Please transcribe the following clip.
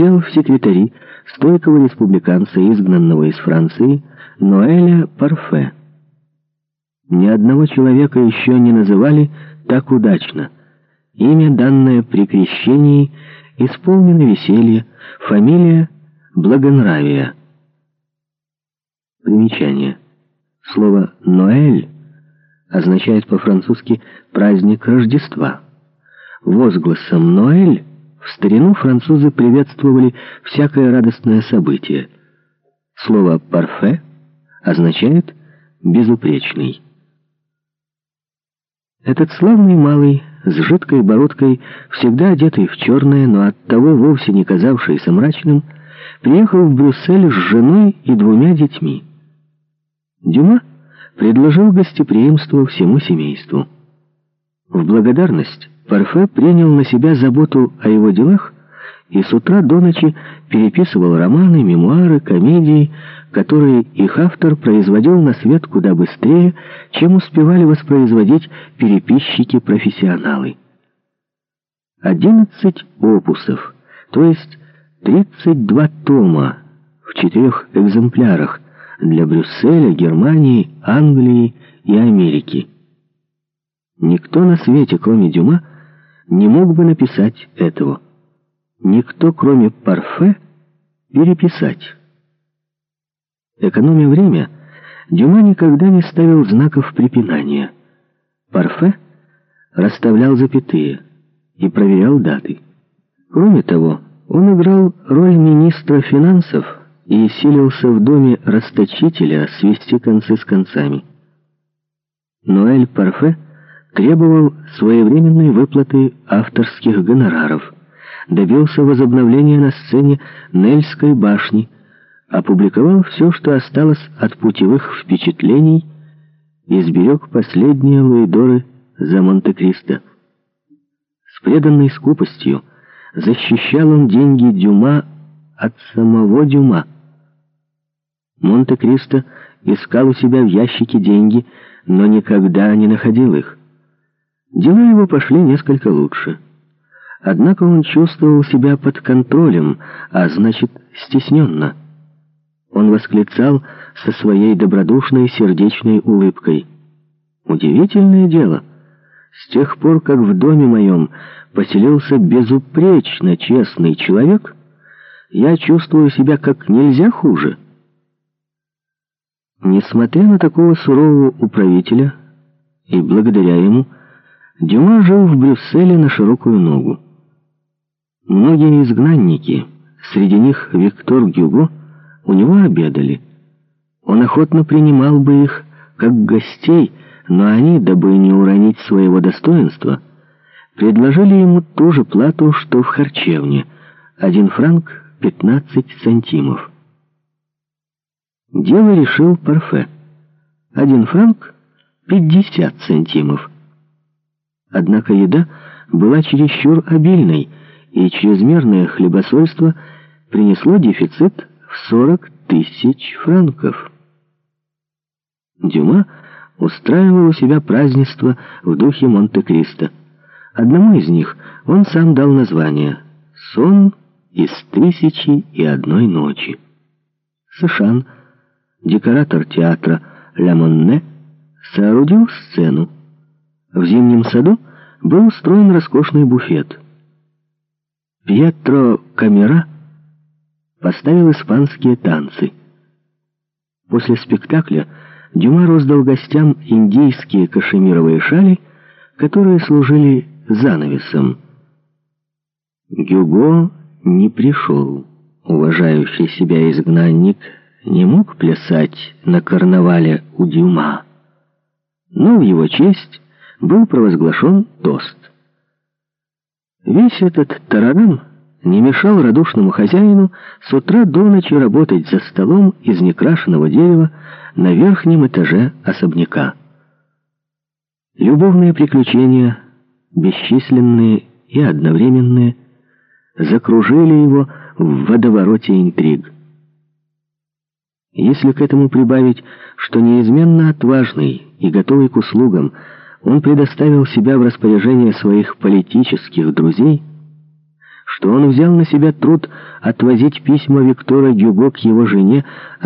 взял в секретари стойкого республиканца, изгнанного из Франции, Ноэля Парфе. Ни одного человека еще не называли так удачно. Имя, данное при крещении, исполнено веселье, фамилия — благонравия. Примечание. Слово «Ноэль» означает по-французски «праздник Рождества». Возгласом «Ноэль» в старину французы приветствовали всякое радостное событие. Слово «парфе» означает «безупречный». Этот славный малый, с жидкой бородкой, всегда одетый в черное, но оттого вовсе не казавшийся мрачным, приехал в Брюссель с женой и двумя детьми. Дюма предложил гостеприимство всему семейству. В благодарность Парфе принял на себя заботу о его делах и с утра до ночи переписывал романы, мемуары, комедии, которые их автор производил на свет куда быстрее, чем успевали воспроизводить переписчики-профессионалы. Одиннадцать опусов, то есть тридцать два тома в четырех экземплярах для Брюсселя, Германии, Англии и Америки. Никто на свете, кроме Дюма, не мог бы написать этого. Никто, кроме Парфе, переписать. Экономя время, Дюма никогда не ставил знаков препинания. Парфе расставлял запятые и проверял даты. Кроме того, он играл роль министра финансов и силился в доме расточителя свести концы с концами. Ноэль Парфе требовал своевременной выплаты авторских гонораров, добился возобновления на сцене Нельской башни, опубликовал все, что осталось от путевых впечатлений и сберег последние луидоры за Монте-Кристо. С преданной скупостью защищал он деньги Дюма от самого Дюма. Монте-Кристо искал у себя в ящике деньги, но никогда не находил их. Дела его пошли несколько лучше. Однако он чувствовал себя под контролем, а значит, стесненно. Он восклицал со своей добродушной сердечной улыбкой. «Удивительное дело. С тех пор, как в доме моем поселился безупречно честный человек, я чувствую себя как нельзя хуже». Несмотря на такого сурового управителя, и благодаря ему, Дюма жил в Брюсселе на широкую ногу. Многие изгнанники, среди них Виктор Гюго, у него обедали. Он охотно принимал бы их как гостей, но они, дабы не уронить своего достоинства, предложили ему ту же плату, что в харчевне, один франк пятнадцать сантимов. Дело решил Парфе. Один франк — пятьдесят сантимов. Однако еда была чересчур обильной, и чрезмерное хлебосольство принесло дефицит в сорок тысяч франков. Дюма устраивал у себя празднество в духе Монте-Кристо. Одному из них он сам дал название «Сон из тысячи и одной ночи». Сышан — декоратор театра Ля Монне соорудил сцену. В зимнем саду был устроен роскошный буфет. Пьетро Камера поставил испанские танцы. После спектакля Дюма роздал гостям индийские кашемировые шали, которые служили занавесом. Гюго не пришел. Уважающий себя изгнанник не мог плясать на карнавале у Дюма, но в его честь был провозглашен тост. Весь этот тарарам не мешал радушному хозяину с утра до ночи работать за столом из некрашенного дерева на верхнем этаже особняка. Любовные приключения, бесчисленные и одновременные, закружили его в водовороте интриг. Если к этому прибавить, что неизменно отважный и готовый к услугам, он предоставил себя в распоряжение своих политических друзей, что он взял на себя труд отвозить письма Виктора Гюго к его жене,